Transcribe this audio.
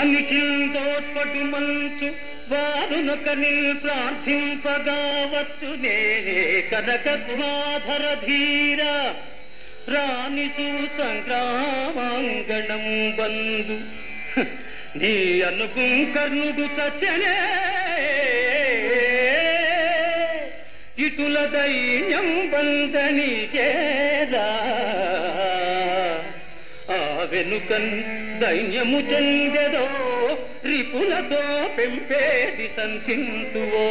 అన్నిటితోట్పటు మంచు వారునొక నిల్ ప్రార్థింపగావచ్చు నేనే కనక కనకద్వాధర ధీర రాణిసు సంగ్రామాంగణం బంధు నీ అనుకుం కర్ణుడు చచ్చనే ఇటుల దైన్యం బంధని చేరా వెనుకన్ దైన్యము చెందెదో రిపులతో పెంపేది సంచింతువో